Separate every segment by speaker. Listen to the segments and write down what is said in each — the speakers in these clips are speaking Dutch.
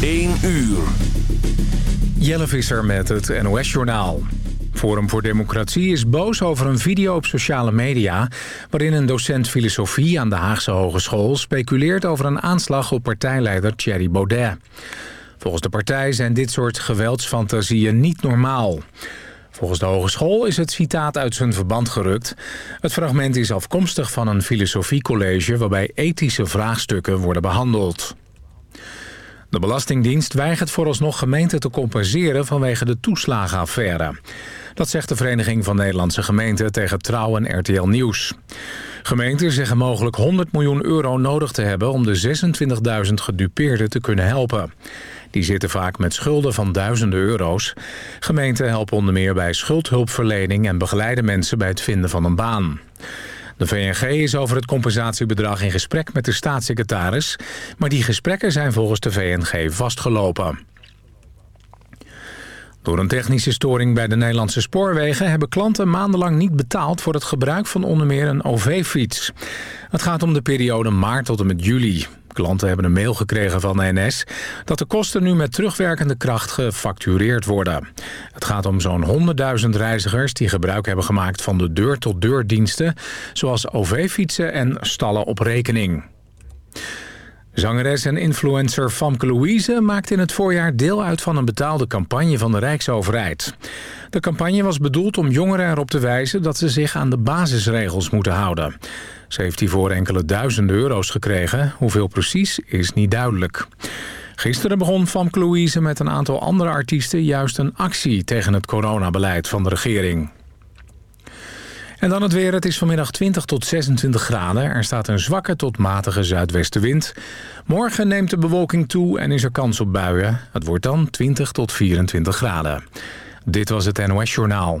Speaker 1: 1 uur.
Speaker 2: Jelle Visser met het NOS-journaal. Forum voor Democratie is boos over een video op sociale media... waarin een docent filosofie aan de Haagse Hogeschool... speculeert over een aanslag op partijleider Thierry Baudet. Volgens de partij zijn dit soort geweldsfantasieën niet normaal. Volgens de hogeschool is het citaat uit zijn verband gerukt. Het fragment is afkomstig van een filosofiecollege... waarbij ethische vraagstukken worden behandeld. De Belastingdienst weigert vooralsnog gemeenten te compenseren vanwege de toeslagenaffaire. Dat zegt de Vereniging van Nederlandse Gemeenten tegen Trouw en RTL Nieuws. Gemeenten zeggen mogelijk 100 miljoen euro nodig te hebben om de 26.000 gedupeerden te kunnen helpen. Die zitten vaak met schulden van duizenden euro's. Gemeenten helpen onder meer bij schuldhulpverlening en begeleiden mensen bij het vinden van een baan. De VNG is over het compensatiebedrag in gesprek met de staatssecretaris... maar die gesprekken zijn volgens de VNG vastgelopen. Door een technische storing bij de Nederlandse spoorwegen... hebben klanten maandenlang niet betaald voor het gebruik van onder meer een OV-fiets. Het gaat om de periode maart tot en met juli. Klanten hebben een mail gekregen van de NS... dat de kosten nu met terugwerkende kracht gefactureerd worden. Het gaat om zo'n 100.000 reizigers die gebruik hebben gemaakt van de deur-tot-deur diensten... zoals OV-fietsen en stallen op rekening. Zangeres en influencer Famke Louise maakt in het voorjaar deel uit van een betaalde campagne van de Rijksoverheid. De campagne was bedoeld om jongeren erop te wijzen dat ze zich aan de basisregels moeten houden. Ze heeft hiervoor enkele duizenden euro's gekregen. Hoeveel precies is niet duidelijk. Gisteren begon Famke Louise met een aantal andere artiesten juist een actie tegen het coronabeleid van de regering. En dan het weer. Het is vanmiddag 20 tot 26 graden. Er staat een zwakke tot matige zuidwestenwind. Morgen neemt de bewolking toe en is er kans op buien. Het wordt dan 20 tot 24 graden. Dit was het NOS Journaal.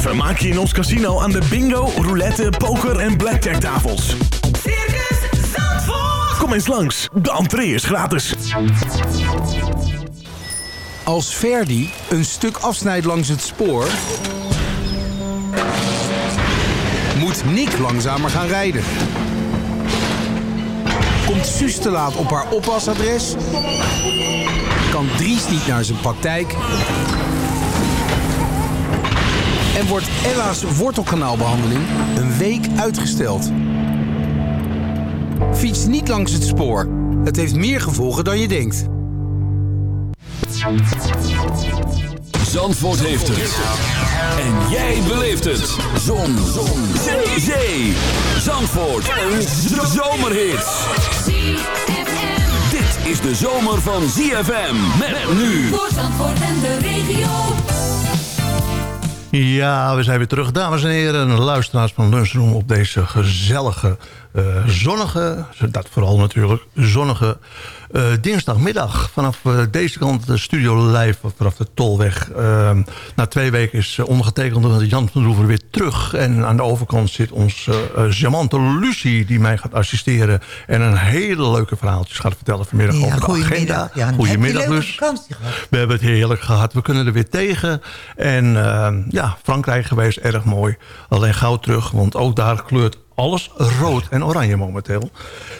Speaker 3: Vermaak je in ons casino aan de bingo, roulette, poker en blackjack tafels.
Speaker 4: Circus Zandvoort.
Speaker 3: Kom eens langs, de entree is gratis.
Speaker 5: Als Verdi een stuk afsnijdt langs het spoor... moet Nick langzamer gaan rijden. Komt Suus te laat op haar oppasadres... kan Dries niet naar zijn praktijk... en wordt Ella's wortelkanaalbehandeling een week uitgesteld. Fiets niet langs het spoor. Het heeft meer gevolgen dan je denkt.
Speaker 1: Zandvoort heeft het. En jij beleeft het. Zon. Zon. Zee. Zee. Zandvoort. Een zomerhit. Dit is de zomer van ZFM. Met nu.
Speaker 4: Voor Zandvoort en de regio.
Speaker 6: Ja, we zijn weer terug, dames en heren. Luisteraars van Lunchroom op deze gezellige, eh, zonnige... dat vooral natuurlijk, zonnige eh, dinsdagmiddag. Vanaf eh, deze kant de studio live, vanaf de Tolweg. Eh, na twee weken is ondergetekend Jan van Roever weer terug. En aan de overkant zit ons charmante Lucie... die mij gaat assisteren. En een hele leuke verhaaltjes gaat vertellen vanmiddag
Speaker 7: Ja,
Speaker 6: over de
Speaker 7: goedemiddag.
Speaker 6: agenda.
Speaker 7: Ja,
Speaker 6: goedemiddag dus. We hebben het heerlijk gehad. We kunnen er weer tegen. En eh, ja, Frankrijk geweest, erg mooi. Alleen gauw terug, want ook daar kleurt alles rood en oranje momenteel.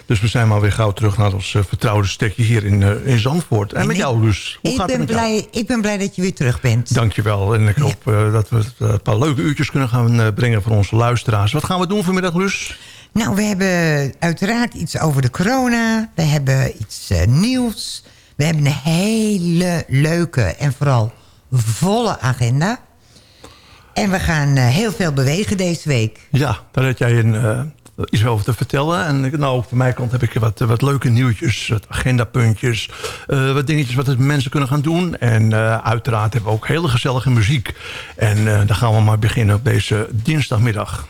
Speaker 6: Dus we zijn maar weer gauw terug naar ons eh, vertrouwde stekje hier in, eh, in Zandvoort. En met
Speaker 7: ik-
Speaker 6: jou, Luus. Hoe
Speaker 7: Ik
Speaker 6: gaat het
Speaker 7: ben,
Speaker 6: met jou?
Speaker 7: blij, ik ben blij dat je weer terug bent.
Speaker 6: Dankjewel. En ik hoop eh, dat we een paar leuke uurtjes kunnen gaan brengen voor onze luisteraars. Wat gaan we doen vanmiddag, Luus?
Speaker 7: Nou, we hebben uiteraard iets over de corona. We hebben iets nieuws. We hebben een hele leuke en vooral volle agenda. En we gaan eh, heel veel bewegen deze week.
Speaker 6: Ja, daar had jij een, eh, iets over te vertellen. En nou, van mijn kant heb ik wat, wat leuke nieuwtjes, wat agendapuntjes, eh, wat dingetjes wat mensen kunnen gaan doen. En uiteraard hebben we ook hele gezellige muziek. En dan gaan we maar beginnen op deze dinsdagmiddag.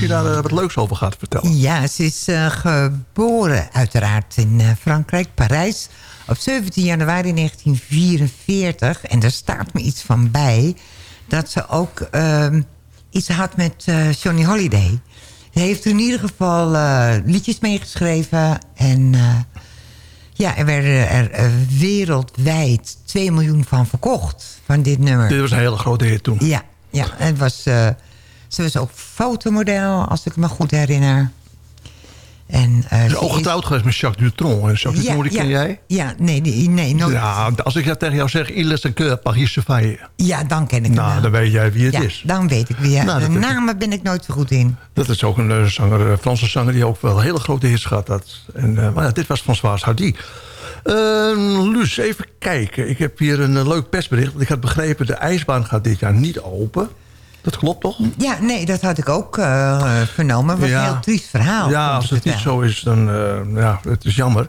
Speaker 6: Lucie daar eh, wat leuks over gaat vertellen.
Speaker 7: Ja, ze is eh, geboren uiteraard in eh, Frankrijk, Parijs. Op 17 januari 1944. En daar staat me iets van bij. Dat ze ook ehm, iets had met Johnny Holiday. Ze heeft in ieder geval eh, liedjes meegeschreven. En ja, er werden er wereldwijd 2 miljoen van verkocht. Van dit nummer.
Speaker 6: Dit was een hele grote hit toen.
Speaker 7: Ja, ja het was, ze was ook fotomodel, als ik me goed herinner. En, eh,
Speaker 6: Ze is ook getrouwd geweest met Jacques Dutronc. En Jacques Dutronc, die ken jij?
Speaker 7: Ja, nee, nee, nee nooit. Ja.
Speaker 6: Ja, als ik dat tegen jou zeg, il est un cœur Paris Chevalier.
Speaker 7: dan ken ik hem
Speaker 6: Nou, dan weet jij wie het
Speaker 7: ja,
Speaker 6: is.
Speaker 7: dan weet ik wie. Ja.
Speaker 6: Nou,
Speaker 7: de namen ben ik nooit zo goed in.
Speaker 6: Dat is ook een eh, zanger, Franse zanger die ook wel hele grote hits gehad had. En, eh, maar ja, dit was François Hardy. Uh, Luus, even kijken. Ik heb hier een eh, leuk persbericht. Want ik had begrepen, de ijsbaan gaat dit jaar niet open. Dat klopt toch?
Speaker 7: Ja, nee, dat had ik ook eh, vernomen. Het was
Speaker 6: Ja.
Speaker 7: een heel triest verhaal.
Speaker 6: Ja, als het niet zo is, dan eh, ja, het is jammer.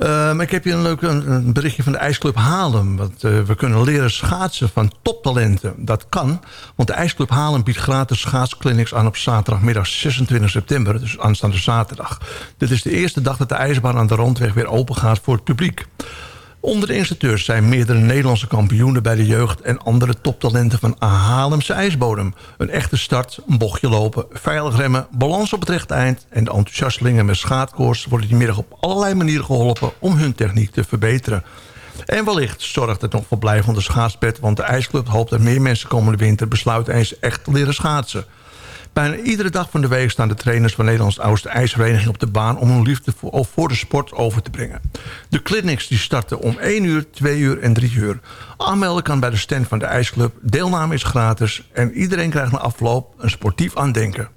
Speaker 6: Maar ik heb hier een leuk een, een berichtje van de IJsclub Haarlem. Want eh, we kunnen leren schaatsen van toptalenten. Dat kan, want de IJsclub Haarlem biedt gratis schaatsclinics aan op zaterdagmiddag 26 september. Dus aanstaande zaterdag. Dit is de eerste dag dat de ijsbaan aan de rondweg weer open gaat voor het publiek. Onder de instructeurs zijn meerdere Nederlandse kampioenen bij de jeugd... en andere toptalenten van Haarlemse ijsbodem. Een echte start, een bochtje lopen, veilig remmen... balans op het rechte eind... en de enthousiastelingen met schaatkoers worden die middag op allerlei manieren geholpen... om hun techniek te verbeteren. En wellicht zorgt het nog voor blijvende schaatspet... want de ijsclub hoopt dat meer mensen komende winter besluiten eens echt te leren schaatsen. Bijna iedere dag van de week staan de trainers van Nederlands oudste ijsvereniging op de baan... om hun liefde voor, voor de sport over te brengen. De clinics die starten om 1 uur, 2 uur en 3 uur. Aanmelden kan bij de stand van de ijsclub. Deelname is gratis en iedereen krijgt na afloop een sportief aandenken.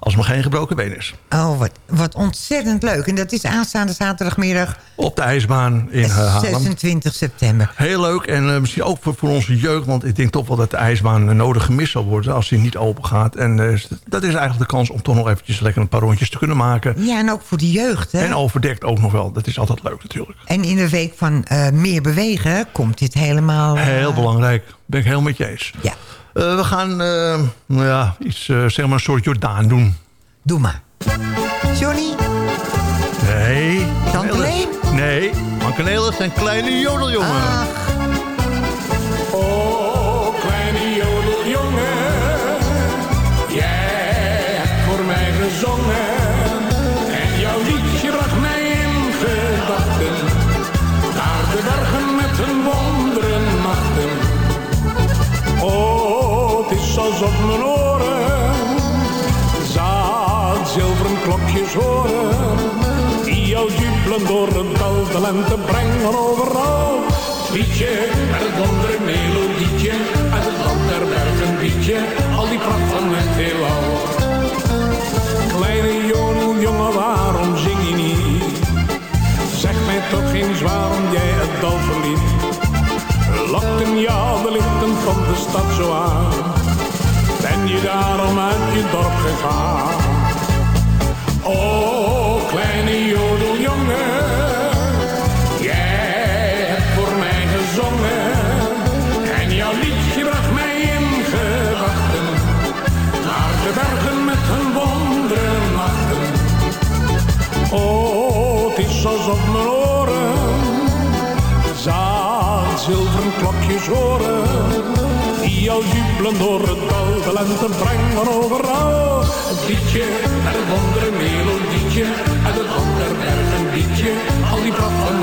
Speaker 6: Als er maar geen gebroken been is.
Speaker 7: Oh, wat, wat ontzettend leuk. En dat is aanstaande zaterdagmiddag
Speaker 6: Op de ijsbaan in uh, Haarlem.
Speaker 7: 26 september.
Speaker 6: Heel leuk en uh, misschien ook voor, voor onze jeugd. Want ik denk toch wel dat de ijsbaan nodig gemist zal worden als die niet open gaat. En uh, dat is eigenlijk de kans om toch nog eventjes lekker een paar rondjes te kunnen maken.
Speaker 7: Ja, en ook voor de jeugd. Hè?
Speaker 6: En overdekt ook nog wel. Dat is altijd leuk natuurlijk.
Speaker 7: En in de week van uh, meer bewegen komt dit helemaal...
Speaker 6: Heel belangrijk. Ben ik heel met je eens.
Speaker 7: Ja.
Speaker 6: We gaan nou ja, iets, zeg maar een soort Jordaan doen.
Speaker 7: Doe maar. Johnny?
Speaker 6: Nee. Cornelis. Nee, maar Cornelis zijn kleine jodeljongen.
Speaker 7: Ach,
Speaker 8: door het dal, de lente brengen overal. Liedje, met het wondere melodietje, uit het land der bergen liedje, al die pracht van het heelal. Kleine jodeljongen, waarom zing je niet? Zeg mij toch eens waarom jij het dal verliet. Lokten jou de lichten van de stad zo aan? Ben je daarom uit je dorp gegaan? Oh, Oh, het is alsof mijn oren zaad zilveren klokjes horen. Die jou jubelen door het dal, de lente brengen overal. Het liedje, het wondere melodietje, uit het land der bergen liedje, al die pracht van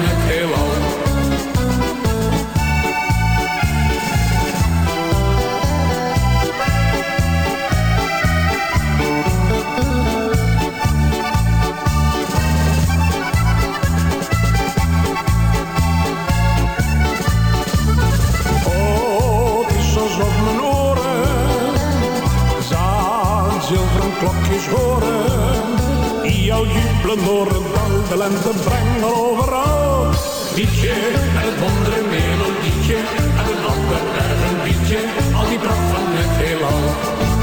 Speaker 8: klokjes horen. Die jou jubelen door het dal, de lente brengen overal. Liedje, met het wondere melodietje, uit het land der bergen liedje, al die pracht van het heelal.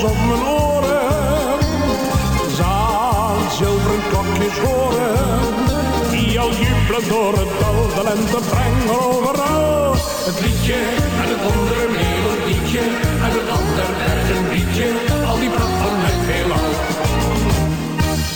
Speaker 8: Alsof mijn oren zaad zilveren klokjes horen. Die jou jubelen door het dal, de lente brengen overal. Het liedje en het wondere melodietje, uit het land der bergen liedje, al die pracht van het heelal.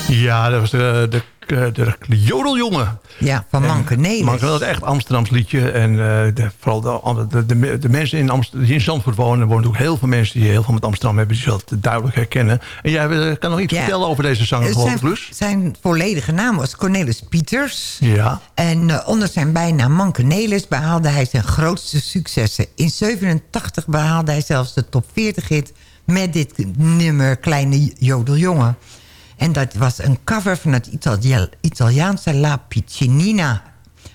Speaker 6: Ja, dat was de, de, de, de jodeljongen.
Speaker 7: ja, van Manke Nelis.
Speaker 6: Maar wel het echt Amsterdams liedje. En eh, de, vooral de, de, de, mensen in Amsterdam, die in Zandvoort wonen... er wonen natuurlijk heel veel mensen die heel veel met Amsterdam hebben... die zullen het duidelijk herkennen. En jij eh, kan nog iets
Speaker 7: Ja.
Speaker 6: vertellen over deze zanger,
Speaker 7: Eh, zijn, volledige naam was Cornelis Pieters.
Speaker 6: Ja.
Speaker 7: En eh, onder zijn bijnaam Manke Nelis behaalde hij zijn grootste successen. In 87 behaalde hij zelfs de top 40 hit met dit nummer Kleine Jodeljongen. En dat was een cover van het Italia- Italiaanse La Piccinina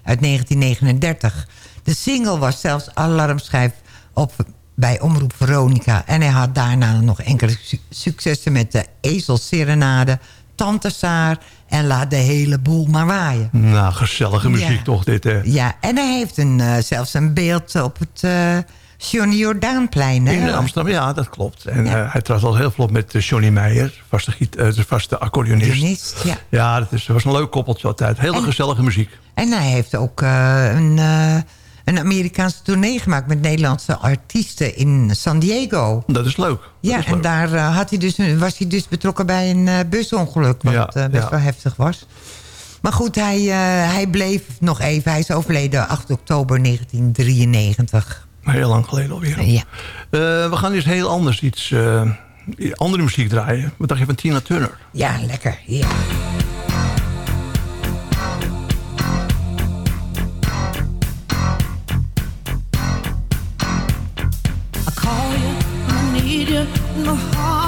Speaker 7: uit 1939. De single was zelfs alarmschijf op, bij Omroep Veronica. En hij had daarna nog enkele su- successen met de Ezelserenade, Tante Saar en Laat de hele boel maar waaien.
Speaker 6: Nou, gezellige muziek
Speaker 7: Ja.
Speaker 6: toch dit, hè?
Speaker 7: Ja, en hij heeft een, eh, zelfs een beeld op het eh Johnny Jordaanplein. hè?
Speaker 6: In Amsterdam, ja, dat klopt. En
Speaker 7: Ja.
Speaker 6: eh, hij trad al heel vlot met eh, Johnny Meijer, vaste, eh, de vaste accordeonist.
Speaker 7: Ja.
Speaker 6: Ja, dat, is, dat was een leuk koppeltje altijd. Hele
Speaker 7: En-
Speaker 6: gezellige muziek.
Speaker 7: En hij heeft ook een, een Amerikaanse tournee gemaakt... met Nederlandse artiesten in San Diego.
Speaker 6: Dat is leuk.
Speaker 7: Ja,
Speaker 6: is
Speaker 7: en
Speaker 6: leuk.
Speaker 7: daar had hij dus, was hij dus betrokken bij een busongeluk... wat
Speaker 6: Ja,
Speaker 7: best
Speaker 6: ja.
Speaker 7: wel heftig was. Maar goed, hij, hij bleef nog even. Hij is overleden 8 oktober 1993.
Speaker 6: Heel lang geleden alweer.
Speaker 7: Ja.
Speaker 6: Eh, we gaan dus heel anders iets... eh, andere muziek draaien. Wat dacht je van Tina Turner?
Speaker 7: Ja, lekker. Ja.
Speaker 4: I call you, I need you, my heart's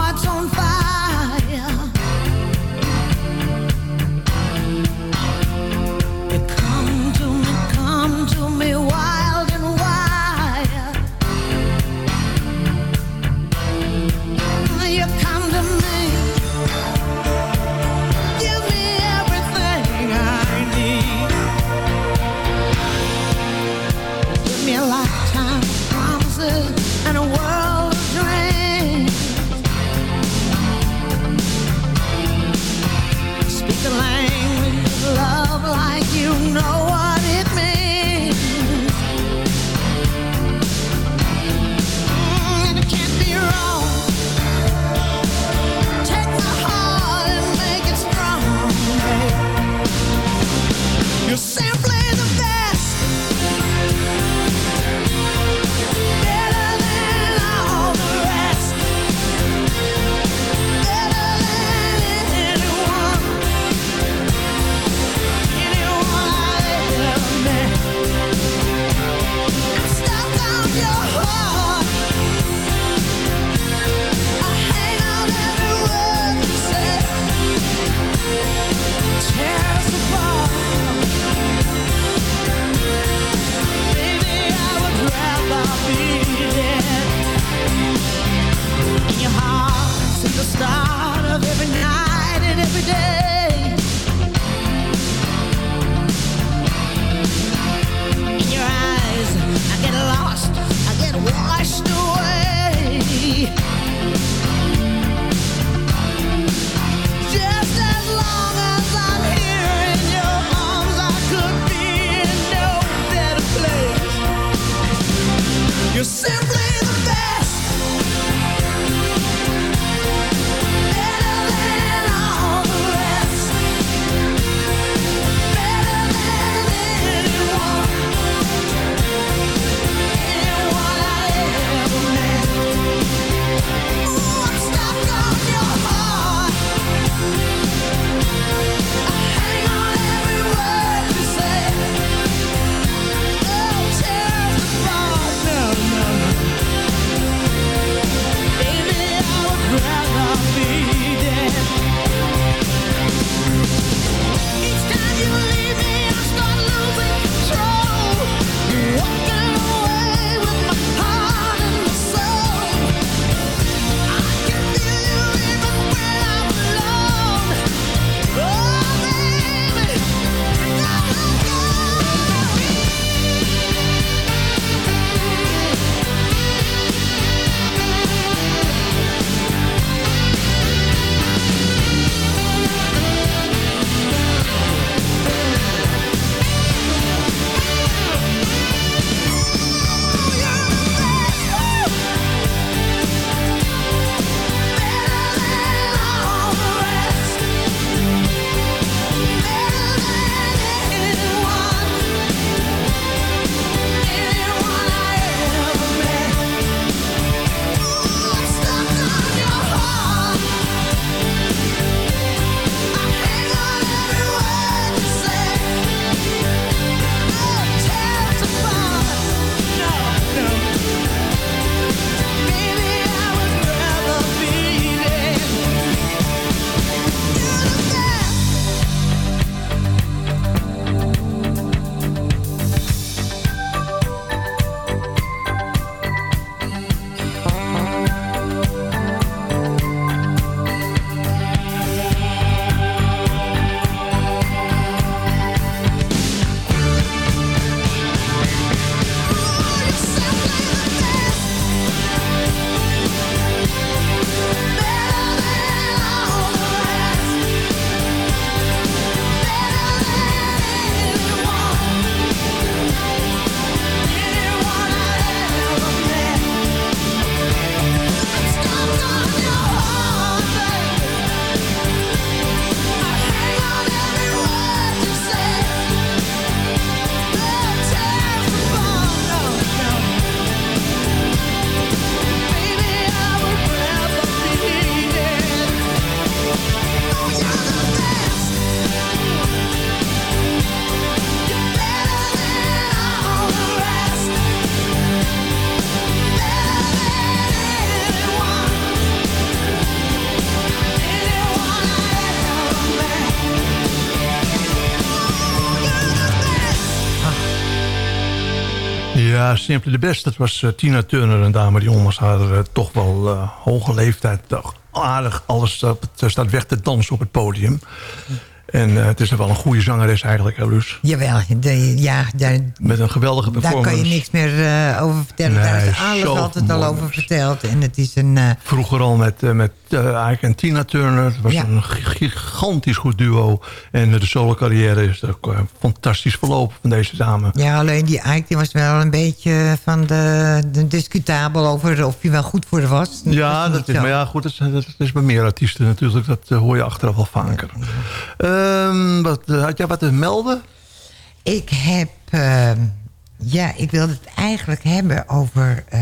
Speaker 6: Ja, Simply de Best. Dat was eh, Tina Turner, een dame die ondanks haar eh, toch wel eh, hoge leeftijd... aardig alles eh, staat weg te dansen op het podium. En eh, het is wel een goede zangeres eigenlijk, hè, Luus?
Speaker 7: Jawel, de, ja, daar,
Speaker 6: Met een geweldige
Speaker 7: daar
Speaker 6: performance.
Speaker 7: kan je niks meer eh, over vertellen. daar is alles altijd al over verteld. En het is een... eh,
Speaker 6: Vroeger al met, met Ike en Tina Turner. Het was
Speaker 7: Ja.
Speaker 6: een gi- gigantisch goed duo. En de solo carrière is ook fantastisch verlopen van deze dame.
Speaker 7: Ja, alleen die Ike die was wel een beetje van de, de discutabel over of hij wel goed voor was.
Speaker 6: Ja,
Speaker 7: was
Speaker 6: dat is,
Speaker 7: zo.
Speaker 6: maar ja, goed, dat is, dat is bij meer artiesten natuurlijk. Dat hoor je achteraf wel vaker. Ehm, wat, had jij wat te melden?
Speaker 7: Ik heb... ehm, ja, ik wilde het eigenlijk hebben over... eh,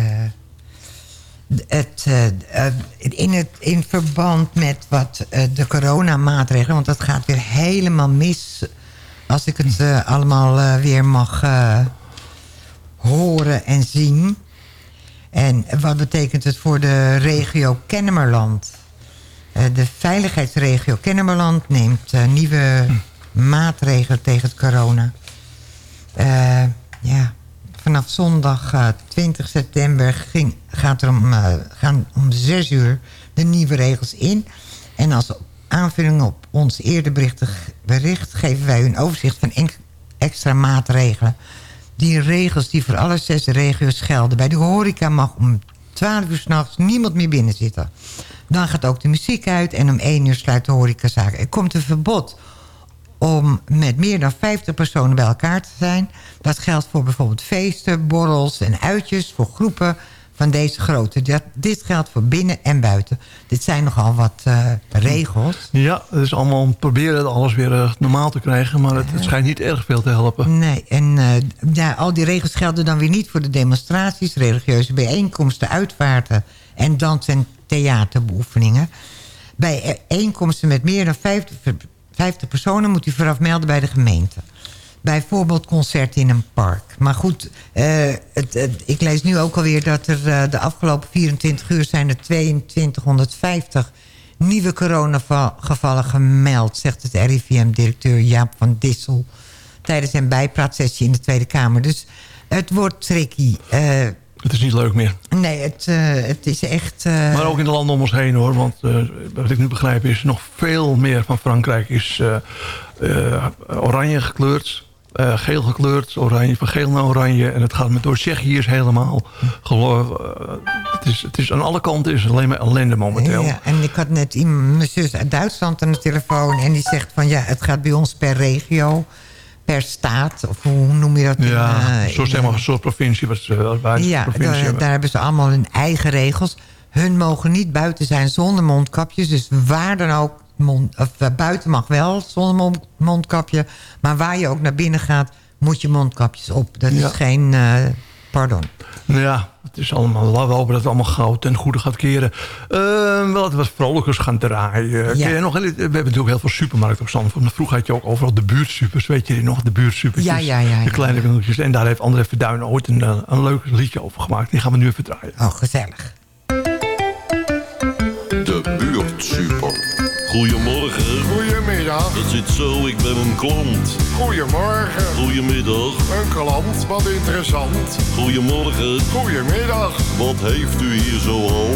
Speaker 7: het, eh, eh, in, het, in verband met wat de coronamaatregelen... want dat gaat weer helemaal mis... als ik het allemaal weer mag horen en zien. En wat betekent het voor de regio Kennemerland? Eh, de veiligheidsregio Kennemerland neemt eh, nieuwe maatregelen tegen het corona. Eh, ja, vanaf zondag eh, 20 september ging, gaat er om, gaan om 6 uur de nieuwe regels in. En als aanvulling op ons eerder bericht, geven wij een overzicht van extra maatregelen. Die regels die voor alle zes regio's gelden. Bij de horeca mag om 12 uur s'nachts niemand meer binnen zitten. Dan gaat ook de muziek uit en om 1 uur sluit de horecazaak. Er komt een verbod om met meer dan 50 personen bij elkaar te zijn. Dat geldt voor bijvoorbeeld feesten, borrels en uitjes voor groepen van deze grootte. Dat, dit geldt voor binnen en buiten. Dit zijn nogal wat eh, regels.
Speaker 6: Ja, het is allemaal om proberen alles weer eh, normaal te krijgen. Maar het, het schijnt niet erg veel te helpen.
Speaker 7: Nee, en eh, ja, al die regels gelden dan weer niet voor de demonstraties... religieuze bijeenkomsten, uitvaarten en dans- en theaterbeoefeningen. Bij bijeenkomsten met meer dan 50, 50 personen moet u vooraf melden bij de gemeente. Bijvoorbeeld concerten in een park. Maar goed, eh, het, ik lees nu ook alweer dat er eh, de afgelopen 24 uur... zijn er 2250 nieuwe coronagevallen gemeld... zegt het RIVM-directeur Jaap van Dissel... tijdens een bijpraatsessie in de Tweede Kamer. Dus het wordt tricky. Eh,
Speaker 6: Het is niet leuk meer.
Speaker 7: nee, het, eh, het is echt... eh,
Speaker 6: Maar ook in de landen om ons heen hoor. Want eh, wat ik nu begrijp is nog veel meer van Frankrijk is oranje gekleurd. geel gekleurd, oranje, van geel naar oranje. En het gaat met door Tsjechië is helemaal... geloof, het, is, het is aan alle kanten is alleen maar ellende momenteel.
Speaker 7: Ja, en ik had net iemand- mijn zus uit Duitsland aan de telefoon... en die zegt van ja, het gaat bij ons per regio, per staat... of hoe noem je dat?
Speaker 6: Ja,
Speaker 7: eh, in,
Speaker 6: soort provincie. Wat, ze-
Speaker 7: Ja,
Speaker 6: provincie
Speaker 7: daar,
Speaker 6: hebben.
Speaker 7: daar hebben ze allemaal hun eigen regels. Hun mogen niet buiten zijn zonder mondkapjes. Dus waar dan ook, mond, of, eh, buiten mag wel zonder mond- mondkapje. Maar waar je ook naar binnen gaat, moet je mondkapjes op. Dat
Speaker 6: Ja.
Speaker 7: is geen eh, pardon.
Speaker 6: Ja, het is allemaal, laten we hopen dat het allemaal gauw ten goede gaat keren. Uh, wel wat vrolijkers gaan draaien. Ken je nog, we hebben natuurlijk heel veel supermarkten op Zandvoort. Maar vroeger had je ook overal de buurtsupers. Weet je die nog? De buurtsupertjes.
Speaker 7: Ja, ja, ja,
Speaker 6: De kleine winkeltjes. En daar heeft André Verduin ooit een, eh, een leuk liedje over gemaakt. Die gaan we nu even draaien.
Speaker 7: Oh, gezellig.
Speaker 9: De buurtsuper. Goedemorgen.
Speaker 10: Goedemiddag.
Speaker 9: Het zit zo, ik ben een klant.
Speaker 10: Goedemorgen.
Speaker 9: Goedemiddag.
Speaker 10: Een klant, wat interessant.
Speaker 9: Goedemorgen.
Speaker 10: Goedemiddag.
Speaker 9: Wat heeft u hier zo al?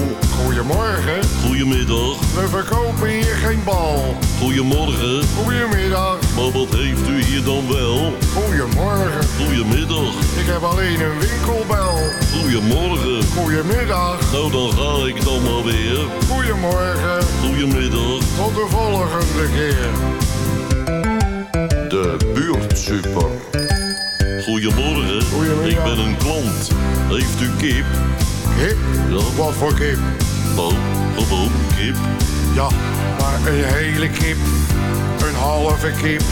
Speaker 10: Goedemorgen.
Speaker 9: Goedemiddag.
Speaker 10: We verkopen hier geen bal.
Speaker 9: Goedemorgen.
Speaker 10: Goedemiddag.
Speaker 9: Maar wat heeft u hier dan wel?
Speaker 10: Goedemorgen.
Speaker 9: Goedemiddag.
Speaker 10: Ik heb alleen een winkelbel.
Speaker 9: Goedemorgen.
Speaker 10: Goedemiddag.
Speaker 9: Nou, dan ga ik dan maar weer.
Speaker 10: Goedemorgen.
Speaker 9: Goedemiddag.
Speaker 10: Tot de volgende keer.
Speaker 9: De buurtsuper. Goedemorgen.
Speaker 10: Goedemiddag.
Speaker 9: Ik ben een klant. Heeft u kip?
Speaker 10: Kip?
Speaker 9: Ja.
Speaker 10: Wat voor kip?
Speaker 9: Nou, gewoon kip.
Speaker 10: Ja, maar een hele kip. Een halve kip.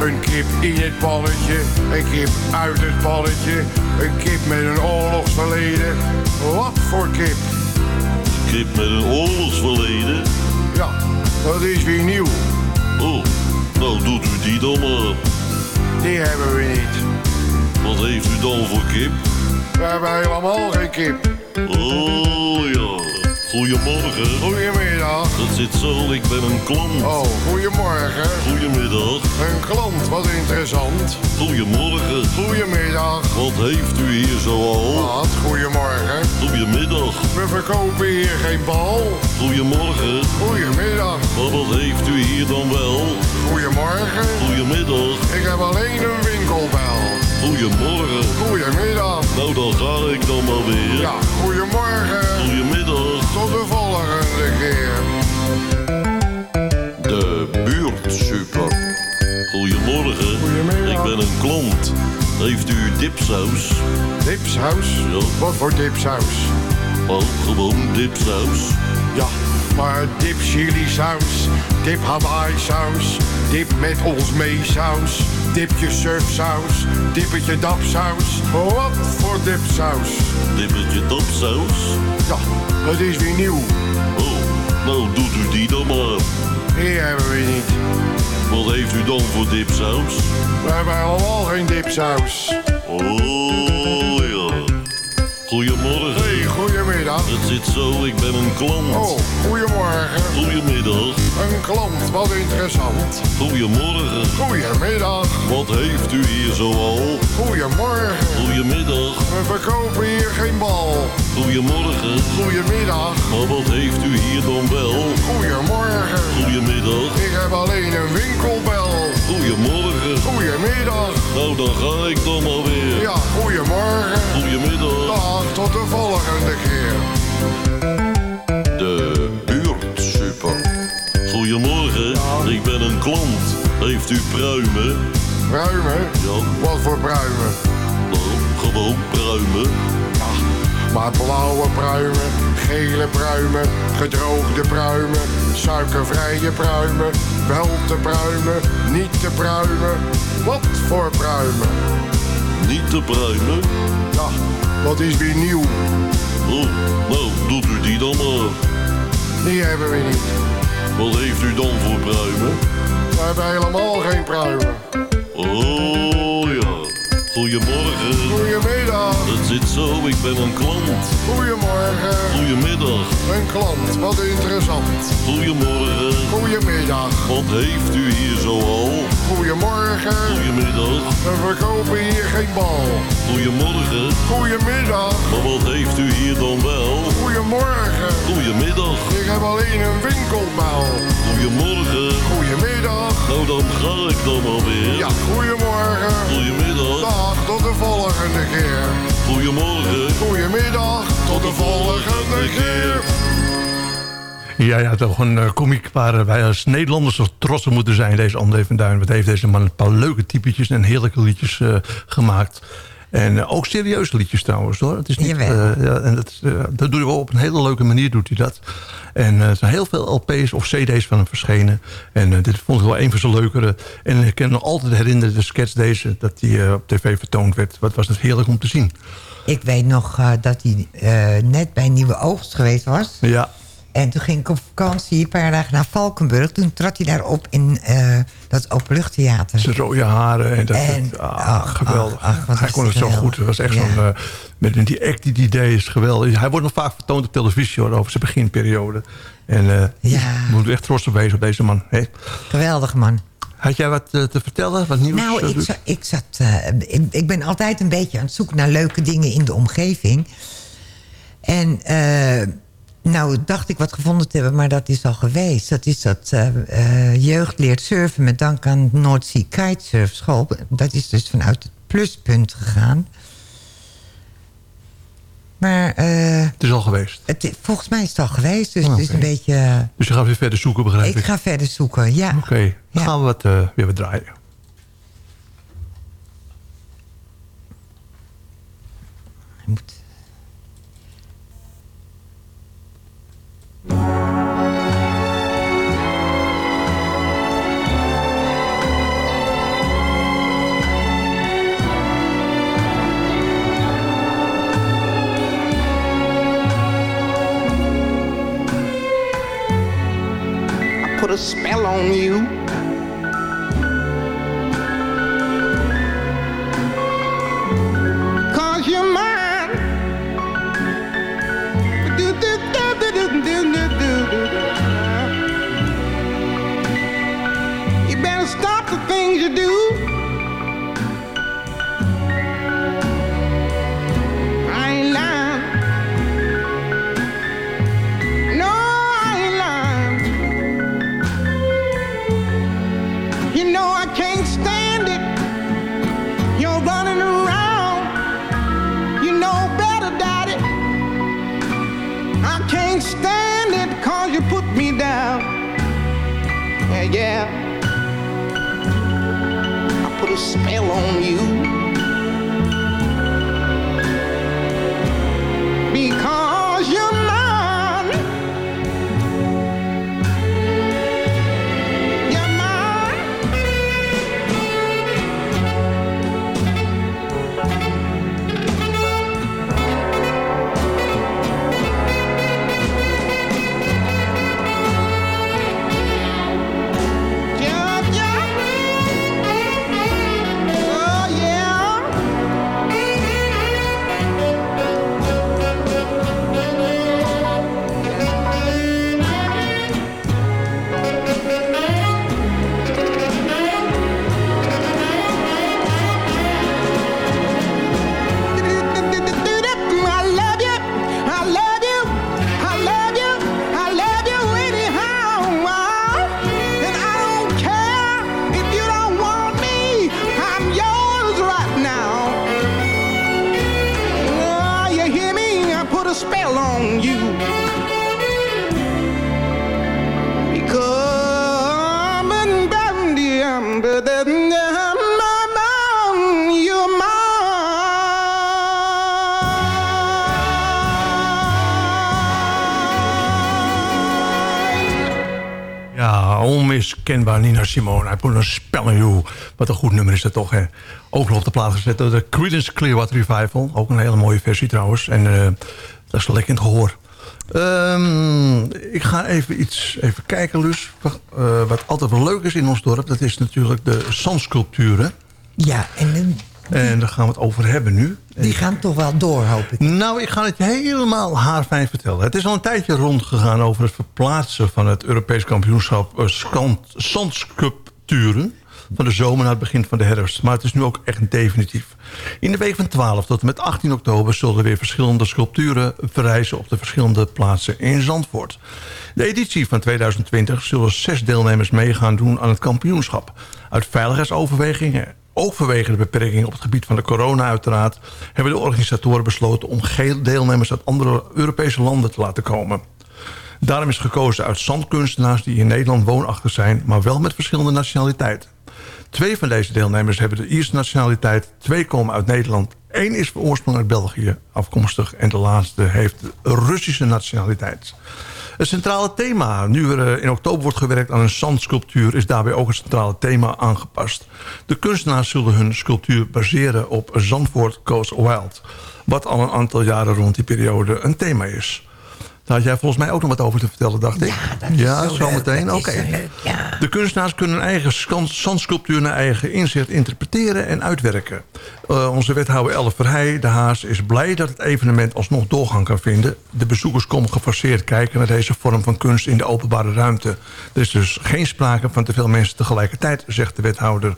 Speaker 10: Een kip in het pannetje. Een kip uit het pannetje. Een kip met een oorlogsverleden. Wat voor kip?
Speaker 9: Kip met een oorlogsverleden?
Speaker 10: Ja, dat is weer nieuw.
Speaker 9: Oh, nou doet u die dan maar.
Speaker 10: Die hebben we niet.
Speaker 9: Wat heeft u dan voor kip?
Speaker 10: We hebben helemaal geen kip.
Speaker 9: Oh ja. Goedemorgen.
Speaker 10: Goedemiddag.
Speaker 9: Het zit zo, ik ben een klant.
Speaker 10: Oh, goedemorgen.
Speaker 9: Goedemiddag.
Speaker 10: Een klant, wat interessant.
Speaker 9: Goedemorgen.
Speaker 10: Goedemiddag.
Speaker 9: Wat heeft u hier zoal?
Speaker 10: Wat? Goedemorgen.
Speaker 9: Goedemiddag.
Speaker 10: We verkopen hier geen bal.
Speaker 9: Goedemorgen.
Speaker 10: Goedemiddag.
Speaker 9: Maar wat heeft u hier dan wel?
Speaker 10: Goedemorgen.
Speaker 9: Goedemiddag.
Speaker 10: Ik heb alleen een winkelbel.
Speaker 9: Goedemorgen.
Speaker 10: Goedemiddag.
Speaker 9: Nou, dan ga ik dan maar weer.
Speaker 10: Ja, goedemorgen.
Speaker 9: Goedemiddag.
Speaker 10: Tot de volgende keer.
Speaker 9: De buurtsuper. Goedemorgen.
Speaker 10: Goedemiddag.
Speaker 9: Ik ben een klant. Heeft u dipsaus?
Speaker 10: Dipsaus?
Speaker 9: Ja.
Speaker 10: Wat voor dipsaus?
Speaker 9: Oh, gewoon dipsaus.
Speaker 10: Ja, maar dip chili saus, dip Hawaii saus, dip met ons mee saus, dipje surfsaus, dippetje dapsaus. Wat voor dipsaus?
Speaker 9: Dippetje dapsaus.
Speaker 10: Ja, het is weer nieuw.
Speaker 9: Oh, nou doet u die dan maar.
Speaker 10: Die hebben we niet.
Speaker 9: Wat heeft u dan voor dipsaus?
Speaker 10: We hebben helemaal geen dipsaus.
Speaker 9: Oh ja. Goedemorgen.
Speaker 10: Goedemiddag.
Speaker 9: Het zit zo, ik ben een klant.
Speaker 10: Oh, goedemorgen.
Speaker 9: Goedemiddag.
Speaker 10: Een klant, wat interessant.
Speaker 9: Goedemorgen.
Speaker 10: Goedemiddag.
Speaker 9: Wat heeft u hier zoal?
Speaker 10: Goedemorgen.
Speaker 9: Goedemiddag.
Speaker 10: We verkopen hier geen bal.
Speaker 9: Goedemorgen.
Speaker 10: Goedemiddag.
Speaker 9: Maar wat heeft u hier dan wel?
Speaker 10: Goedemorgen.
Speaker 9: Goedemiddag.
Speaker 10: Ik heb alleen een winkelbel.
Speaker 9: Goedemorgen.
Speaker 10: Goedemiddag.
Speaker 9: Nou, dan ga ik dan maar weer.
Speaker 10: Ja, goedemorgen.
Speaker 9: Goedemiddag.
Speaker 10: Dag, tot de volgende
Speaker 9: De buurtsuper. Goedemorgen. Ik ben een klant. Heeft u pruimen?
Speaker 10: Pruimen?
Speaker 9: Ja.
Speaker 10: Wat voor pruimen?
Speaker 9: Nou, gewoon pruimen.
Speaker 10: Maar blauwe pruimen, gele pruimen, gedroogde pruimen, suikervrije pruimen, wel te pruimen, niet te pruimen. Wat voor pruimen?
Speaker 9: Niet te pruimen?
Speaker 10: Ja, dat is weer nieuw.
Speaker 9: Oh, nou, doet u die dan maar.
Speaker 10: Die hebben we niet.
Speaker 9: Wat heeft u dan voor pruimen?
Speaker 10: We hebben helemaal geen pruimen.
Speaker 9: Oh. Goedemorgen.
Speaker 10: Goedemiddag.
Speaker 9: Het zit zo, ik ben een klant.
Speaker 10: Goedemorgen.
Speaker 9: Goedemiddag.
Speaker 10: Een klant, wat interessant.
Speaker 9: Goedemorgen.
Speaker 10: Goedemiddag.
Speaker 9: Wat heeft u hier zoal?
Speaker 10: Goedemorgen.
Speaker 9: Goedemiddag.
Speaker 10: We verkopen hier geen bal.
Speaker 9: Goedemorgen.
Speaker 10: Goedemiddag.
Speaker 9: Maar wat heeft u hier dan wel?
Speaker 10: Goedemorgen.
Speaker 9: Goedemiddag.
Speaker 10: Ik heb alleen een winkelbel.
Speaker 9: Goedemorgen.
Speaker 10: Goedemiddag.
Speaker 9: Nou, dan ga ik dan maar weer.
Speaker 10: Ja, goedemorgen.
Speaker 9: Goedemiddag.
Speaker 10: Dag, tot de volgende keer.
Speaker 9: Goedemorgen.
Speaker 10: Goedemiddag, tot de volgende keer.
Speaker 6: Ja, ja, toch een uh, komiek waar wij als Nederlanders toch trots op moeten zijn. Deze André van Duin. Wat heeft deze man een paar leuke typetjes en heerlijke liedjes uh, gemaakt. En uh, ook serieuze liedjes trouwens hoor. Het is niet, ja, en dat, dat doet hij wel op een hele leuke manier doet hij dat. En er zijn heel veel LP's of CD's van hem verschenen. En dit vond ik wel een van zijn leukere. En ik kan me nog altijd herinneren de sketch deze dat die op tv vertoond werd. Wat was het heerlijk om te zien.
Speaker 7: Ik weet nog dat hij net bij Nieuwe Oogst geweest was.
Speaker 6: Ja.
Speaker 7: En toen ging ik op vakantie een paar dagen naar Valkenburg. Toen trad hij daar op in uh, dat openluchttheater.
Speaker 6: Zijn rode haren. En dat,
Speaker 7: en,
Speaker 6: ah, ach, geweldig.
Speaker 7: Ach, ach,
Speaker 6: hij kon het zo goed. Het was echt ja. zo'n... Uh, met die act die hij deed is geweldig. Hij wordt nog vaak vertoond op televisie hoor, over zijn beginperiode. En uh,
Speaker 7: ja.
Speaker 6: we moeten echt trots op wezen op deze man. Hey.
Speaker 7: Geweldig man.
Speaker 6: Had jij wat te vertellen? Wat nieuws?
Speaker 7: Nou, ik, zat, ik, zat, ik, ik, ben altijd een beetje aan het zoeken naar leuke dingen in de omgeving. En... Nou, dacht ik wat gevonden te hebben, maar dat is al geweest. Dat is dat uh, uh, jeugd leert surfen met dank aan Noordzee Kitesurf School. Dat is dus vanuit het pluspunt gegaan. Maar... Uh,
Speaker 6: het is al geweest?
Speaker 7: Het, volgens mij is het al geweest, dus oh, okay. het is een beetje...
Speaker 6: Dus je gaat weer verder zoeken, begrijp ik?
Speaker 7: Ik ga verder zoeken, ja.
Speaker 6: Oké, okay. dan ja. gaan we wat, weer wat draaien.
Speaker 7: Moet...
Speaker 11: put a spell on you.
Speaker 6: Ja, onmiskenbaar Nina Simone. Hij put een spel in you. Wat een goed nummer is dat toch, hè? Ook nog op de plaat gezet door de Creedence Clearwater Revival. Ook een hele mooie versie trouwens. En eh, dat is lekker in het gehoor. Ehm, ik ga even iets even kijken. Wat, eh, wat altijd wel leuk is in ons dorp... dat is natuurlijk de zandsculpturen.
Speaker 7: Ja, en de-
Speaker 6: En daar gaan we het over hebben nu.
Speaker 7: die gaan toch wel door, hoop ik.
Speaker 6: Nou, ik ga het helemaal haarfijn vertellen. Het is al een tijdje rondgegaan over het verplaatsen... van het Europees kampioenschap eh, skant- zandsculpturen... van de zomer naar het begin van de herfst. Maar het is nu ook echt definitief. In de week van 12 tot en met 18 oktober... zullen er weer verschillende sculpturen verrijzen... op de verschillende plaatsen in Zandvoort. De editie van 2020 zullen zes deelnemers meegaan doen aan het kampioenschap. Uit veiligheidsoverwegingen ook vanwege de beperkingen op het gebied van de corona uiteraard... hebben de organisatoren besloten om geen deelnemers uit andere Europese landen te laten komen. Daarom is gekozen uit zandkunstenaars die in Nederland woonachtig zijn... maar wel met verschillende nationaliteiten. Twee van deze deelnemers hebben de Ierse nationaliteit. Twee komen uit Nederland. Eén is van oorsprong uit België afkomstig. En de laatste heeft de Russische nationaliteit. Het centrale thema, nu er eh, in oktober wordt gewerkt aan een zandsculptuur... is daarbij ook het centrale thema aangepast. De kunstenaars zullen hun sculptuur baseren op Zandvoort Coast Wild... wat al een aantal jaren rond die periode een thema is. Daar had jij volgens mij ook nog wat over te vertellen, dacht ik.
Speaker 7: dat
Speaker 6: ja
Speaker 7: zo
Speaker 6: zo meteen.
Speaker 7: dat
Speaker 6: Oké.
Speaker 7: ja.
Speaker 6: De kunstenaars kunnen hun eigen zandsculptuur naar eigen inzicht interpreteren en uitwerken. Eh, onze wethouder Elle Verheij, de Haas, is blij dat het evenement alsnog doorgang kan vinden. De bezoekers komen gefaseerd kijken naar deze vorm van kunst in de openbare ruimte. Er is dus geen sprake van te veel mensen tegelijkertijd, zegt de wethouder.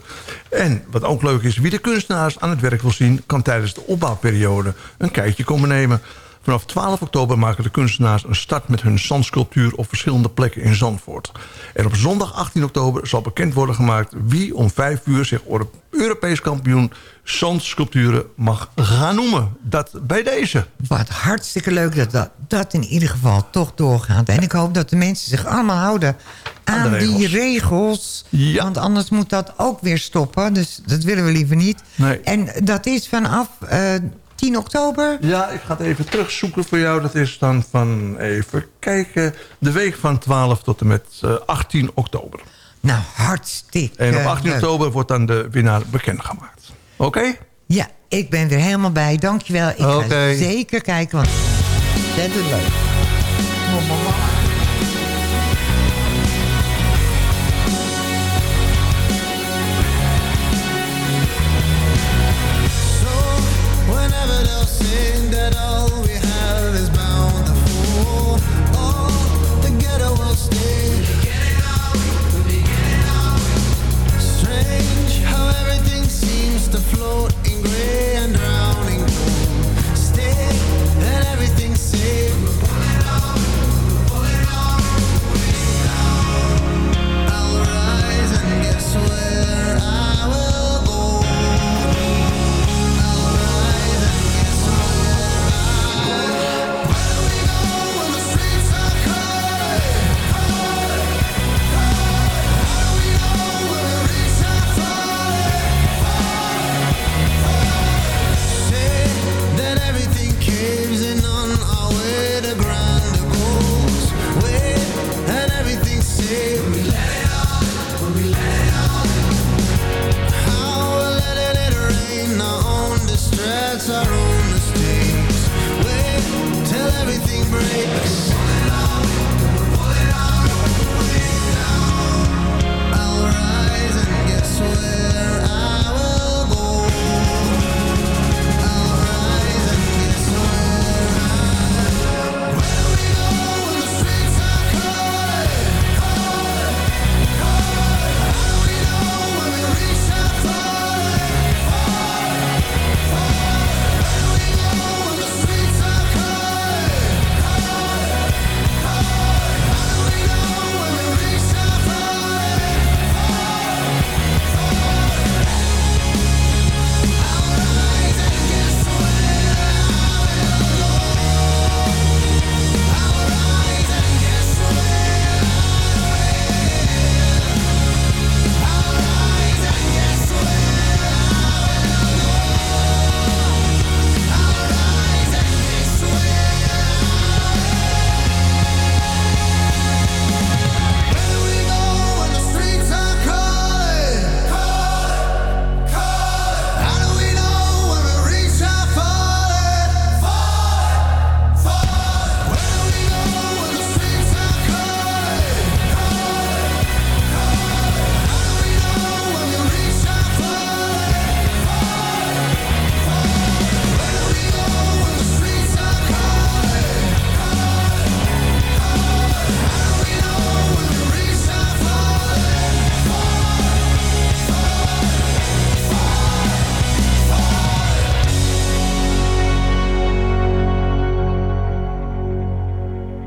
Speaker 6: En wat ook leuk is, wie de kunstenaars aan het werk wil zien... kan tijdens de opbouwperiode een kijkje komen nemen. Vanaf 12 oktober maken de kunstenaars een start met hun zandsculptuur... op verschillende plekken in Zandvoort. En op zondag 18 oktober zal bekend worden gemaakt... wie om 5 uur zich Euro- Europees kampioen zandsculpturen mag gaan noemen. Dat bij deze.
Speaker 7: Wat hartstikke leuk dat, dat dat in ieder geval toch doorgaat. En ik hoop dat de mensen zich allemaal houden aan,
Speaker 6: regels.
Speaker 7: die regels. Want anders moet dat ook weer stoppen. Dus dat willen we liever niet.
Speaker 6: Nee.
Speaker 7: En dat is vanaf eh 10 oktober.
Speaker 6: Ja, ik ga het even terugzoeken voor jou. Dat is dan van, even kijken... de week van 12 tot en met eh, 18 oktober.
Speaker 7: Nou, hartstikke
Speaker 6: En op 18
Speaker 7: leuk.
Speaker 6: oktober wordt dan de winnaar bekendgemaakt. Oké?
Speaker 7: Ja, ik ben er helemaal bij. Dankjewel. Ik
Speaker 6: Oké.
Speaker 7: ga zeker kijken, want dat is leuk.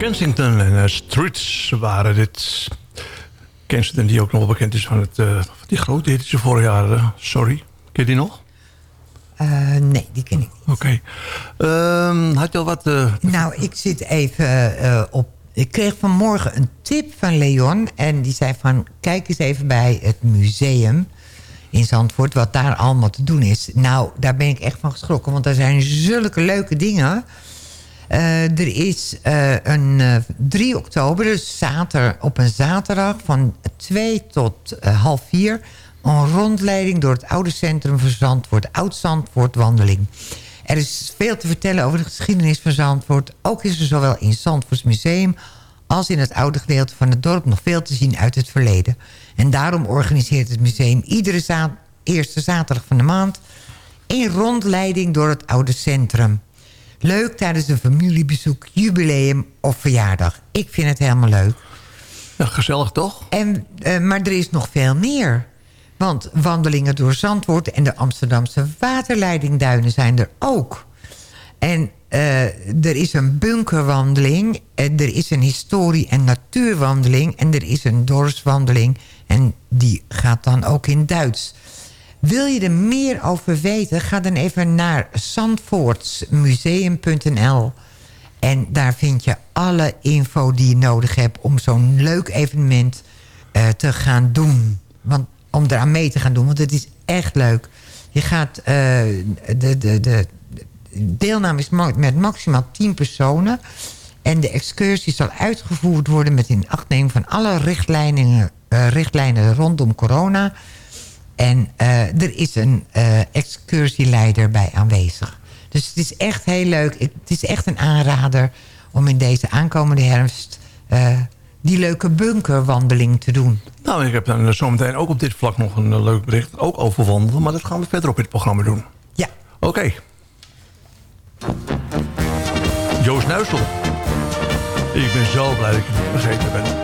Speaker 6: Kensington en eh, Streets waren dit. Kensington die ook nog wel bekend is van het, eh, die grote hitjes vorig jaar. sorry, ken je die nog?
Speaker 7: Eh, nee, die ken ik niet.
Speaker 6: Oké. Ehm, had je al wat...
Speaker 7: Nou, ik zit even op... Ik kreeg vanmorgen een tip van Leon. En die zei van, kijk eens even bij het museum in Zandvoort... wat daar allemaal te doen is. Nou, daar ben ik echt van geschrokken. Want er zijn zulke leuke dingen. Eh, er is eh, een eh, 3 oktober, dus op een zaterdag... van 2 tot eh, half 4... een rondleiding door het oude centrum van Zandvoort. Oud-Zandvoort wandeling. Er is veel te vertellen over de geschiedenis van Zandvoort. Ook is er zowel in Zandvoorts Museum... als in het oude gedeelte van het dorp nog veel te zien uit het verleden. En daarom organiseert het museum iedere eerste zaterdag van de maand... een rondleiding door het oude centrum. Leuk tijdens een familiebezoek, jubileum of verjaardag. Ik vind het helemaal leuk.
Speaker 6: Ja, gezellig toch?
Speaker 7: En, eh, maar er is nog veel meer. Want wandelingen door Zandvoort en de Amsterdamse waterleidingduinen zijn er ook. En eh, er is een bunkerwandeling. En er is een historie- en natuurwandeling. En er is een dorpswandeling. En die gaat dan ook in Duits. Wil je er meer over weten? Ga dan even naar zandvoortsmuseum.nl. En daar vind je alle info die je nodig hebt... om zo'n leuk evenement eh, te gaan doen. Want, om eraan mee te gaan doen, want het is echt leuk. Je gaat... eh, de, de, de deelname is met maximaal 10 personen. En de excursie zal uitgevoerd worden... met in achtneming van alle richtlijnen, eh, richtlijnen rondom corona... En eh, er is een eh, excursieleider bij aanwezig. Dus het is echt heel leuk. Het is echt een aanrader om in deze aankomende herfst... eh, die leuke bunkerwandeling te doen.
Speaker 6: Nou, ik heb dan zometeen ook op dit vlak nog een leuk bericht. Ook over wandelen, maar dat gaan we verderop in het programma doen.
Speaker 7: Ja.
Speaker 6: Oké. Joost Nuisel. Ik ben zo blij dat ik niet vergeten ben.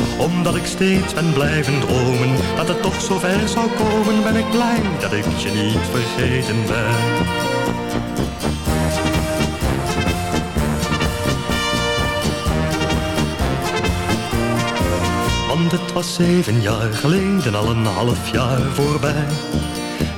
Speaker 12: Omdat ik steeds ben blijven dromen dat het toch zo ver zou komen, ben ik blij dat ik je niet vergeten ben. Want het was zeven jaar geleden al een half jaar voorbij.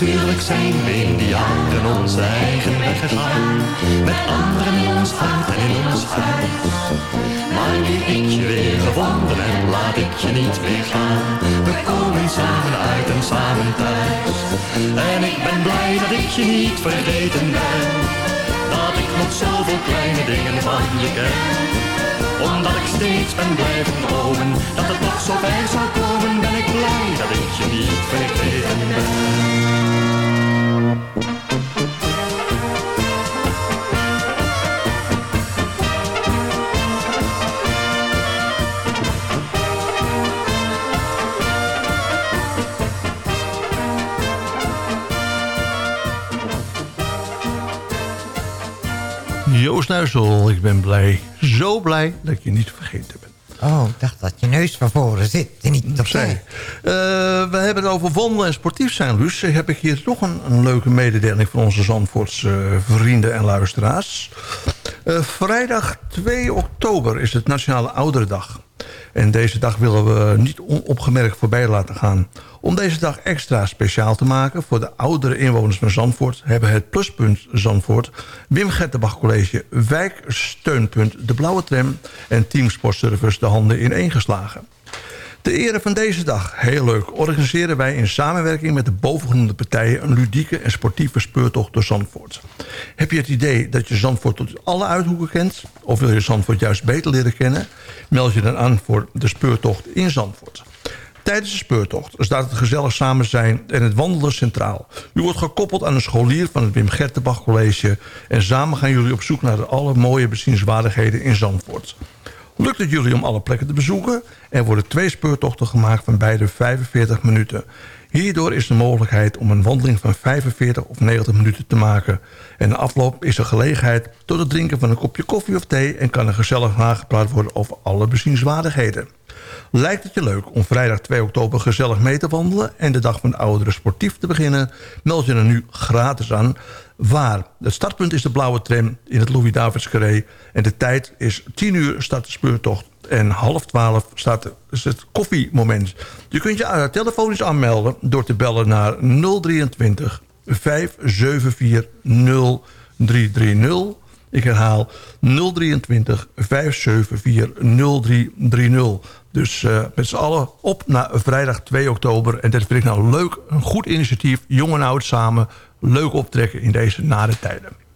Speaker 12: Natuurlijk zijn we in die jaren onze eigen weg gegaan. Met anderen in ons hart en in ons huis. Maar nu ik je weer gevonden heb, laat ik je niet meer gaan. We komen samen uit en samen thuis. En ik ben blij dat ik je niet vergeten ben. Dat ik nog zoveel kleine dingen van je ken omdat ik steeds ben blijven dromen Dat het toch zo ver zou komen blij dat ik je niet vergeten ben
Speaker 6: Joost Nuisel, ik ben blij, zo blij dat je niet vergeten ben.
Speaker 7: Oh, ik dacht dat je neus van voren zit niet.
Speaker 6: Eh, we hebben het over wandelen en sportief zijn, Luus. Heb ik hier toch een, een leuke mededeling van onze Zandvoortse eh, vrienden en luisteraars. Eh, vrijdag 2 oktober is het Nationale Ouderendag. En deze dag willen we niet onopgemerkt voorbij laten gaan. Om deze dag extra speciaal te maken voor de oudere inwoners van Zandvoort... hebben het Pluspunt Zandvoort, Wim Gettenbach College... Wijksteunpunt De Blauwe Tram en Team Sportservice de handen in geslagen. Ter ere van deze dag, heel leuk, organiseren wij in samenwerking met de bovengenoemde partijen... een ludieke en sportieve speurtocht door Zandvoort. Heb je het idee dat je Zandvoort tot alle uithoeken kent... of wil je Zandvoort juist beter leren kennen... meld je dan aan voor de speurtocht in Zandvoort. Tijdens de speurtocht staat het gezellig samen zijn en het wandelen centraal. U wordt gekoppeld aan een scholier van het Wim Gertenbach College... en samen gaan jullie op zoek naar de alle mooie bezienswaardigheden in Zandvoort. Lukt het jullie om alle plekken te bezoeken? Er worden twee speurtochten gemaakt van beide 45 minuten. Hierdoor is de mogelijkheid om een wandeling van 45 of 90 minuten te maken. En de afloop is er gelegenheid tot het drinken van een kopje koffie of thee... en kan er gezellig nagepraat worden over alle bezienswaardigheden. Lijkt het je leuk om vrijdag 2 oktober gezellig mee te wandelen... en de dag van de ouderen sportief te beginnen? Meld je er nu gratis aan. Waar? Het startpunt is de blauwe tram in het Louis Davids Carré. En de tijd is 10 uur start de speurtocht. En half 12 staat is het koffiemoment. Je kunt je telefonisch aanmelden door te bellen naar 023 574 0330. Ik herhaal 023 574 0330. Dus uh, met z'n allen op naar vrijdag 2 oktober. En dat vind ik nou leuk, een goed initiatief. Jong en oud samen. Leuk optrekken in deze nare tijden.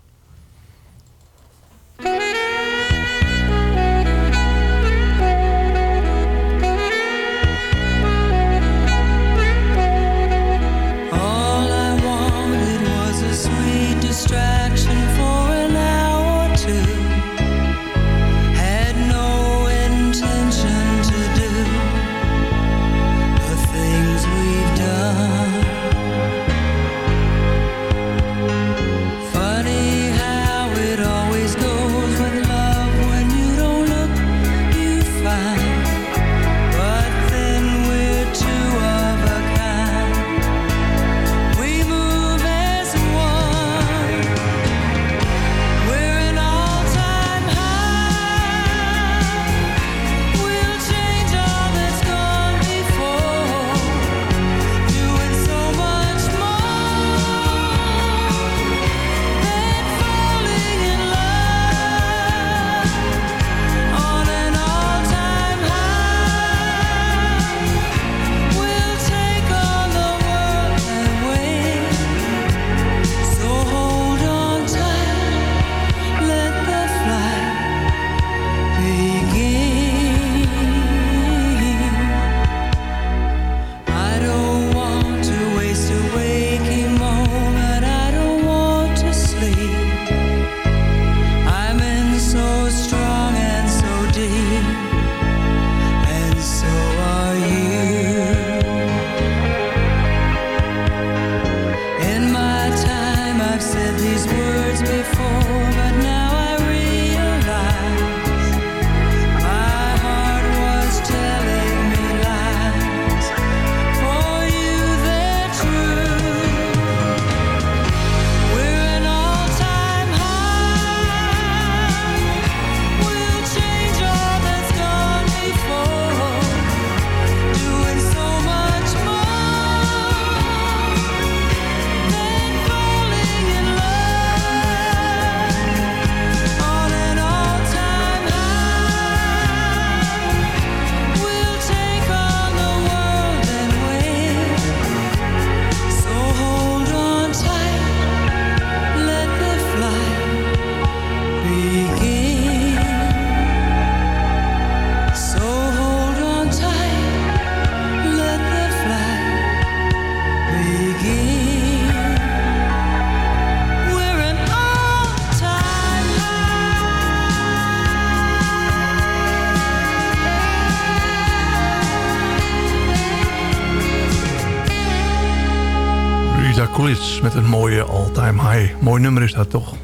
Speaker 6: Met een mooie all-time high. Mooi nummer is dat toch?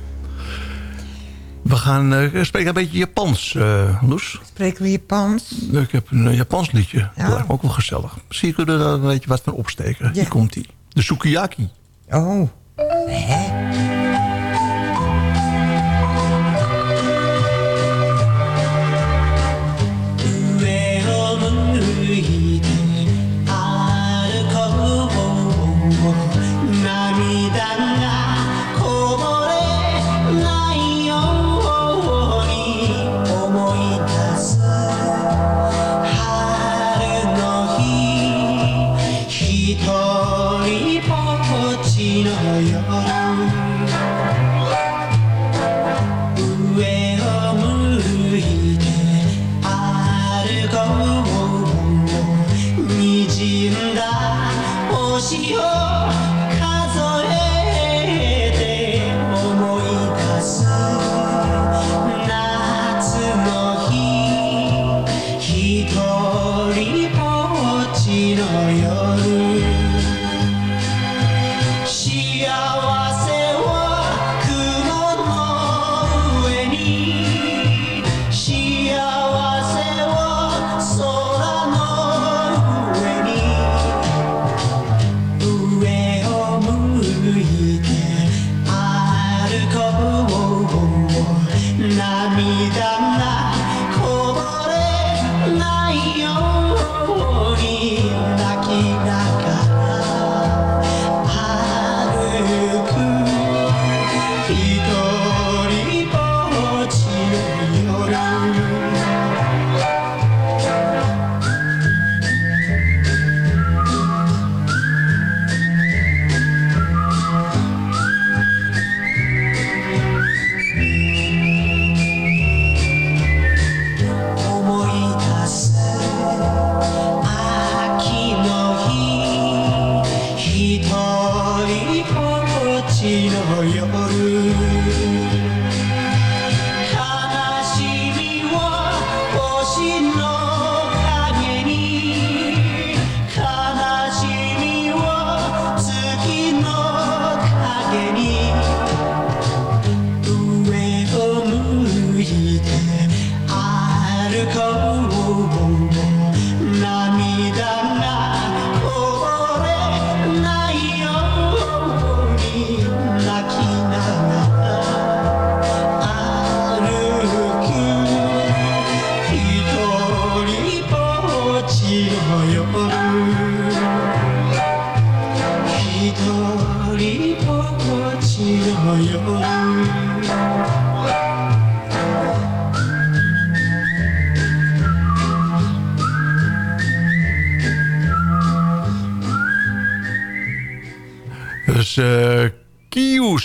Speaker 6: We gaan eh, spreken een beetje Japans, eh Loes.
Speaker 13: Spreken we Japans?
Speaker 6: Ik heb een eh, Japans liedje. Dat lijkt me ook wel gezellig. Misschien kunnen we er een beetje wat van opsteken. Hier komt ie. De sukiyaki.
Speaker 13: Oh. Hè?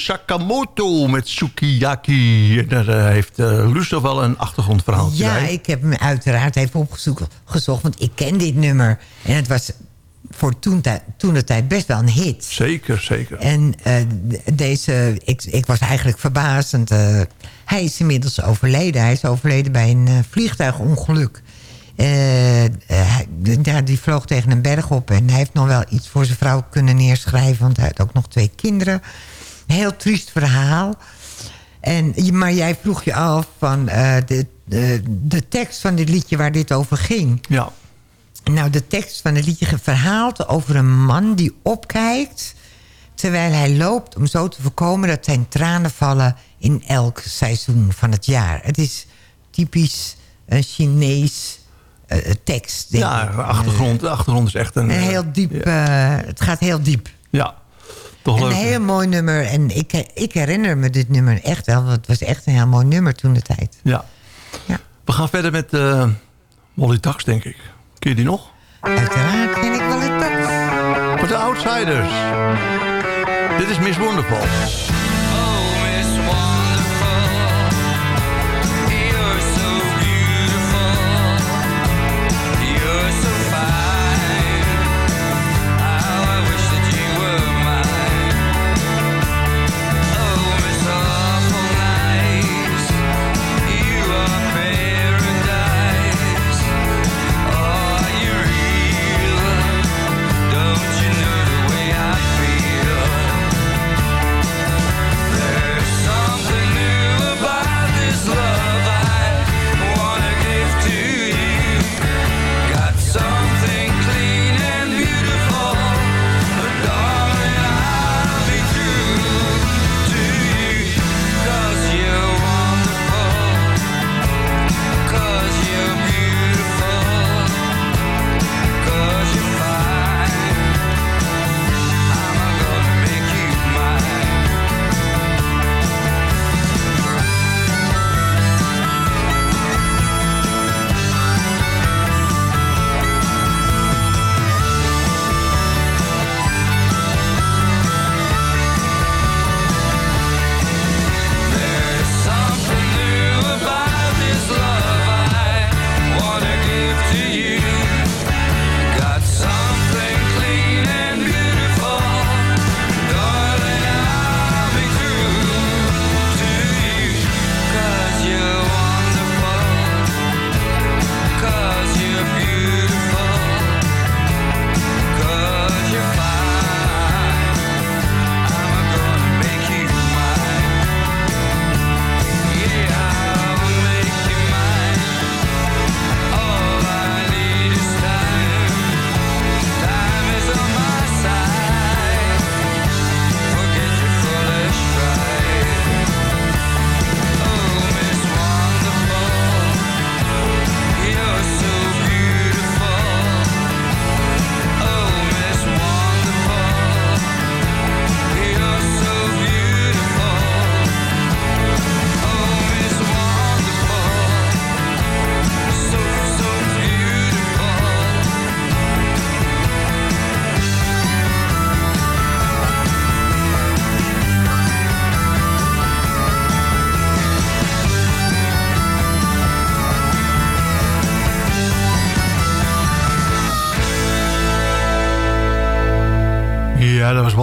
Speaker 6: Sakamoto met sukiyaki. En daar eh, heeft uh, wel een achtergrondverhaaltje
Speaker 13: Ja,
Speaker 6: bij.
Speaker 13: ik heb hem uiteraard even opgezocht, want ik ken dit nummer. En het was voor toen, toen de tijd best wel een hit.
Speaker 6: Zeker, zeker.
Speaker 13: En eh, deze, ik, ik was eigenlijk verbazend. hij is inmiddels overleden. Hij is overleden bij een eh, vliegtuigongeluk. Ja, die vloog tegen een berg op. En hij heeft nog wel iets voor zijn vrouw kunnen neerschrijven. Want hij had ook nog twee kinderen. Heel triest verhaal. En, maar jij vroeg je af van eh, de, de, de tekst van dit liedje waar dit over ging.
Speaker 6: Ja.
Speaker 13: Nou, de tekst van het liedje verhaalt over een man die opkijkt... terwijl hij loopt om zo te voorkomen dat zijn tranen vallen... in elk seizoen van het jaar. Het is typisch een Chinees eh, tekst. denk
Speaker 6: Ja, achtergrond, de achtergrond is echt een...
Speaker 13: Een
Speaker 6: eh,
Speaker 13: heel diep, het gaat heel diep.
Speaker 6: Ja, toch
Speaker 13: Een heel mooi nummer. En ik, ik herinner me dit nummer echt wel. Want het was echt een heel mooi nummer toen de tijd.
Speaker 6: Ja. We gaan verder met eh, Molly Tax, denk ik. Ken je die nog?
Speaker 13: Uiteraard ken ik het Tax.
Speaker 6: Voor de Outsiders. Dit is Miss Wonderful.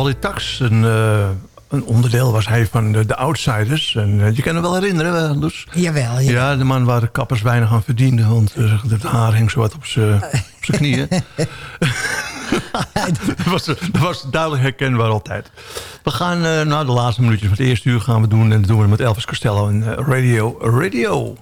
Speaker 14: Wally Tax. Een, eh, een onderdeel was hij van de, de Outsiders. En, eh, je kan hem wel herinneren, Loes?
Speaker 7: Jawel, ja.
Speaker 14: Ja, de man waar de kappers weinig aan verdienden. Want het haar hing zo wat op zijn zijn knieën. dat, was, dat was duidelijk herkenbaar altijd. We gaan nou, de laatste minuutjes van het eerste uur gaan we doen. En dat doen we met Elvis Costello en Radio Radio.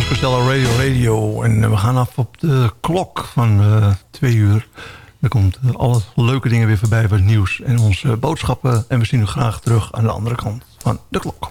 Speaker 14: Elvis Costello Radio Radio. En we gaan af op de klok van uh, twee uur. Er komt uh, alle leuke dingen weer voorbij van het nieuws en onze boodschappen. En we zien u graag terug aan de andere kant van de klok.